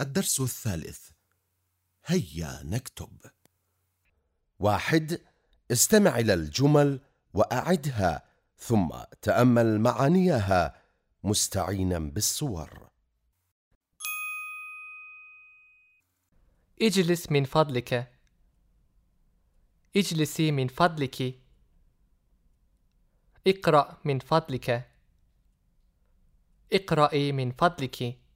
الدرس الثالث. هيا نكتب. واحد استمع إلى الجمل وأعدها ثم تأمل معانيها مستعينا بالصور. اجلس من فضلك. اجلسي من فضلك. اقرأ من فضلك. اقرأي من فضلك.